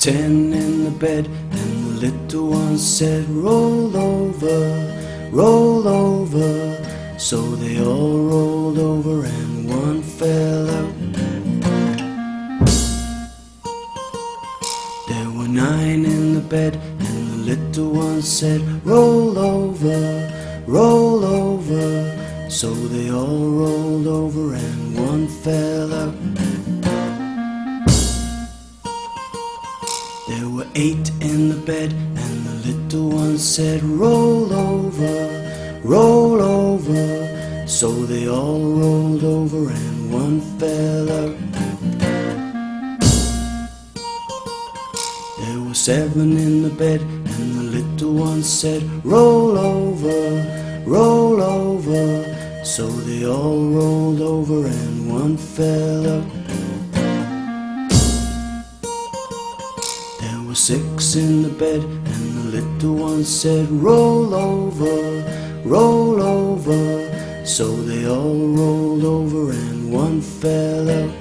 ten in the bed, and the little one said, Roll over, roll over. So they all rolled over, and one fell out. There were nine in the bed, and the little one said, Roll over, roll over. So they all rolled over, and one fell out. Eight in the bed, and the little one said, Roll over, roll over. So they all rolled over, and one fell out. There were seven in the bed, and the little one said, Roll over, roll over. So they all rolled over, and one fell out. Were six in the bed, and the little one said, Roll over, roll over. So they all rolled over, and one fell out.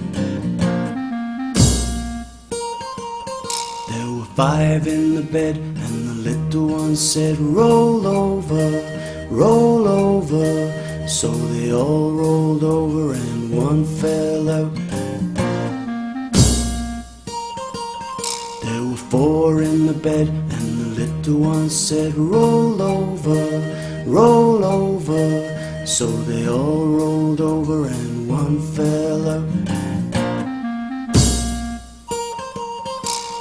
There were five in the bed, and the little one said, Roll over, roll over. So they all rolled over, and one fell out. Four in the bed, and the little one said, Roll over, roll over. So they all rolled over, and one fell out.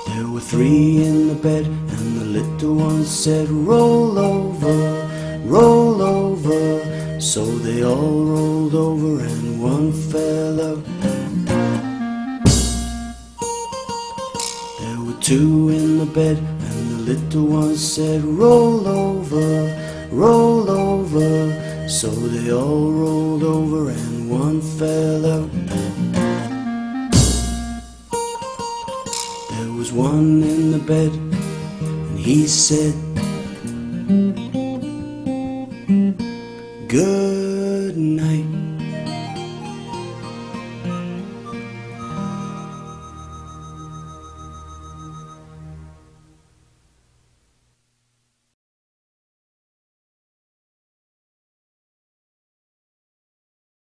There were three in the bed, and the little one said, Roll over, roll over. So they all rolled over, and one fell out. Two in the bed, and the little one said, Roll over, roll over. So they all rolled over, and one fell out. There was one in the bed, and he said, Good